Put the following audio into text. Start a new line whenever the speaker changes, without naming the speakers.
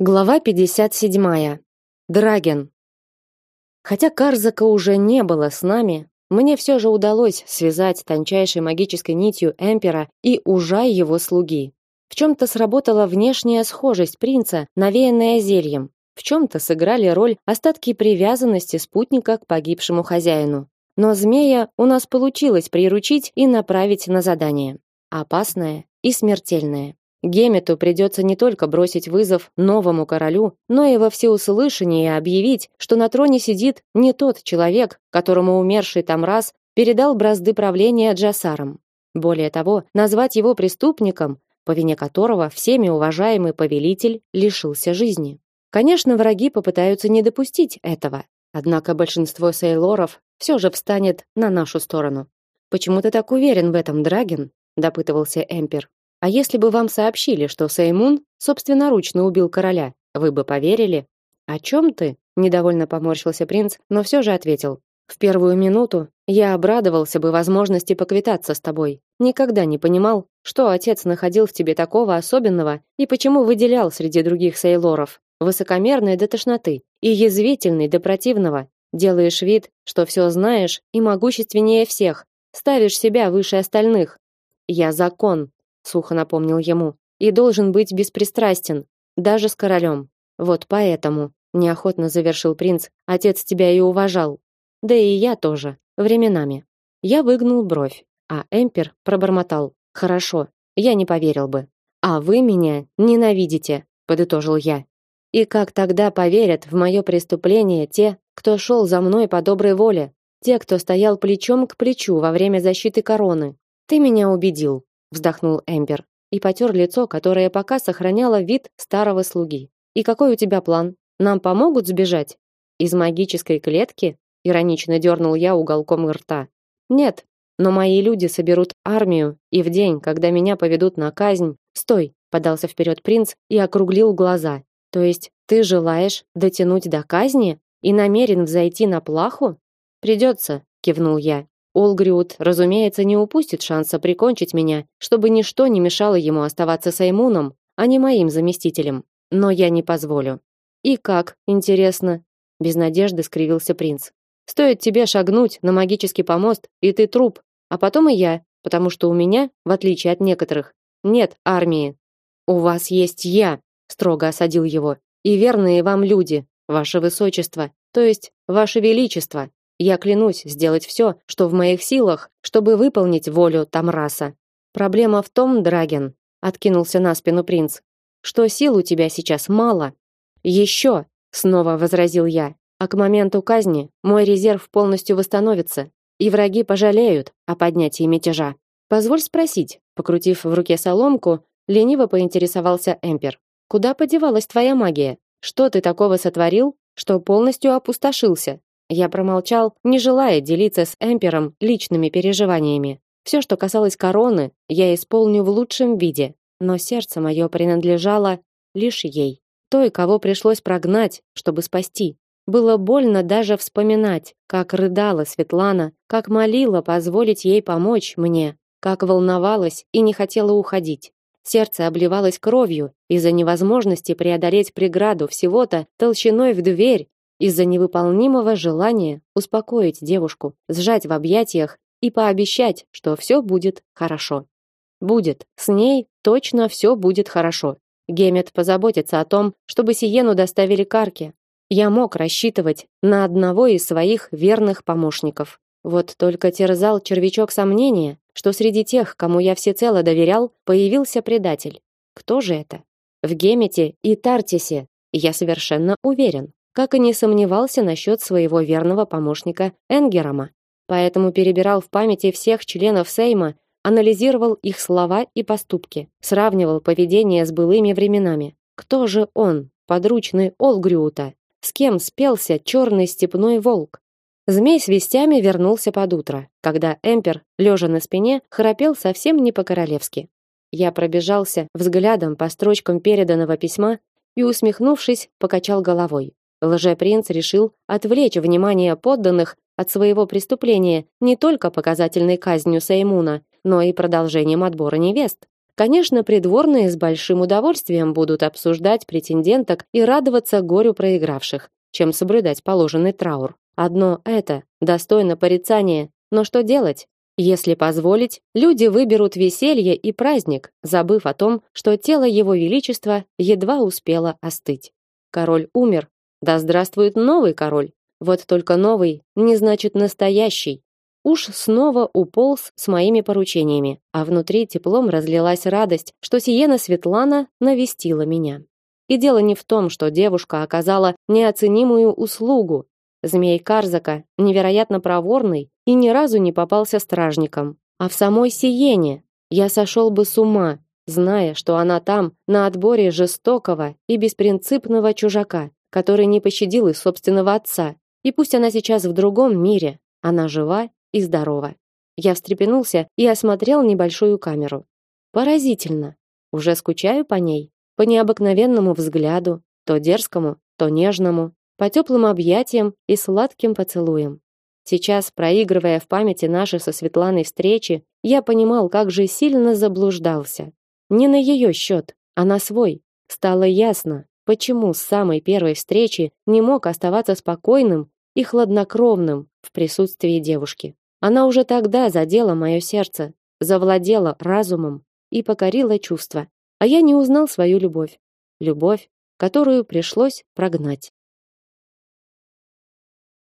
Глава 57. Драген. Хотя Карзака уже не было с нами, мне все же удалось связать тончайшей магической нитью Эмпера и ужа его слуги. В чем-то сработала внешняя схожесть принца, навеянная зельем. В чем-то сыграли роль остатки привязанности спутника к погибшему хозяину. Но змея у нас получилось приручить и направить на задание. Опасное и смертельное. Гемету придется не только бросить вызов новому королю, но и во всеуслышание объявить, что на троне сидит не тот человек, которому умерший там раз передал бразды правления Джасарам. Более того, назвать его преступником, по вине которого всеми уважаемый повелитель лишился жизни. Конечно, враги попытаются не допустить этого, однако большинство сейлоров все же встанет на нашу сторону. Почему ты так уверен в этом, Драген? допытывался Эмпер. А если бы вам сообщили, что Сеймун собственноручно убил короля, вы бы поверили? О чем ты? Недовольно поморщился принц, но все же ответил. В первую минуту я обрадовался бы возможности поквитаться с тобой. Никогда не понимал, что отец находил в тебе такого особенного и почему выделял среди других сейлоров. Высокомерный до тошноты и язвительный до противного. Делаешь вид, что все знаешь и могущественнее всех. Ставишь себя выше остальных. Я закон, сухо напомнил ему. И должен быть беспристрастен, даже с королем. Вот поэтому, неохотно завершил принц, отец тебя и уважал. Да и я тоже, временами. Я выгнул бровь, а Эмпер пробормотал: "Хорошо, я не поверил бы. А вы меня ненавидите", подытожил я. И как тогда поверят в мое преступление те, кто шел за мной по доброй воле, те, кто стоял плечом к плечу во время защиты короны? Ты меня убедил вздохнул Эмбер и потёр лицо, которое пока сохраняло вид старого слуги. И какой у тебя план? Нам помогут сбежать из магической клетки? Иронично дернул я уголком рта. Нет, но мои люди соберут армию, и в день, когда меня поведут на казнь, стой, подался вперед принц и округлил глаза. То есть ты желаешь дотянуть до казни и намерен взойти на плаху? Придется, кивнул я. Олгриут, разумеется, не упустит шанса прикончить меня, чтобы ничто не мешало ему оставаться Саймуном, а не моим заместителем. Но я не позволю. И как, интересно? Без надежды скривился принц. Стоит тебе шагнуть на магический помост, и ты труп, а потом и я, потому что у меня, в отличие от некоторых, нет армии. У вас есть я, строго осадил его. И верные вам люди, ваше высочество, то есть ваше величество. Я клянусь сделать все, что в моих силах, чтобы выполнить волю Тамраса. Проблема в том, Драген, откинулся на спину принц, что сил у тебя сейчас мало. Еще, снова возразил я. А к моменту казни мой резерв полностью восстановится, и враги пожалеют о поднятии мятежа. Позволь спросить, покрутив в руке соломку, лениво поинтересовался Эмпер. Куда подевалась твоя магия? Что ты такого сотворил, что полностью опустошился? Я промолчал, не желая делиться с Эмпером личными переживаниями. Все, что касалось короны, я исполню в лучшем виде, но сердце мое принадлежало лишь ей, той, кого пришлось прогнать, чтобы спасти. Было больно даже вспоминать, как рыдала Светлана, как молила позволить ей помочь мне, как волновалась и не хотела уходить. Сердце обливалось кровью из-за невозможности преодолеть преграду всего-то толщиной в дверь из-за невыполнимого желания успокоить девушку, сжать в объятиях и пообещать, что все будет хорошо. Будет. С ней точно все будет хорошо. Гемет позаботится о том, чтобы Сиену доставили к арке. Я мог рассчитывать на одного из своих верных помощников. Вот только терзал червячок сомнения, что среди тех, кому я всецело доверял, появился предатель. Кто же это? В Гемете и Тартисе я совершенно уверен как и не сомневался насчет своего верного помощника Энгерама. Поэтому перебирал в памяти всех членов Сейма, анализировал их слова и поступки, сравнивал поведение с былыми временами. Кто же он, подручный Олгрюта? С кем спелся черный степной волк? Змей с вестями вернулся под утро, когда Эмпер, лежа на спине, храпел совсем не по-королевски. Я пробежался взглядом по строчкам переданного письма и, усмехнувшись, покачал головой. Лжепринц решил отвлечь внимание подданных от своего преступления не только показательной казнью Сеймуна, но и продолжением отбора невест. Конечно, придворные с большим удовольствием будут обсуждать претенденток и радоваться горю проигравших, чем соблюдать положенный траур. Одно это достойно порицания, но что делать? Если позволить, люди выберут веселье и праздник, забыв о том, что тело его величества едва успело остыть. Король умер, да здравствует новый король. Вот только новый не значит настоящий. Уж снова уполз с моими поручениями, а внутри теплом разлилась радость, что Сиена Светлана навестила меня. И дело не в том, что девушка оказала неоценимую услугу. Змей Карзака невероятно проворный и ни разу не попался стражником, а в самой Сиене. Я сошел бы с ума, зная, что она там на отборе жестокого и беспринципного чужака, который не пощадил и собственного отца. И пусть она сейчас в другом мире, она жива и здорова. Я встрепенулся и осмотрел небольшую камеру. Поразительно. Уже скучаю по ней, по необыкновенному взгляду, то дерзкому, то нежному, по теплым объятиям и сладким поцелуям. Сейчас, проигрывая в памяти наши со Светланой встречи, я понимал, как же сильно заблуждался. Не на ее счет, а на свой. Стало ясно, почему с самой первой встречи не мог оставаться спокойным и хладнокровным в присутствии девушки. Она уже тогда задела мое сердце, завладела разумом и покорила чувства. А я не узнал свою любовь. Любовь, которую пришлось прогнать.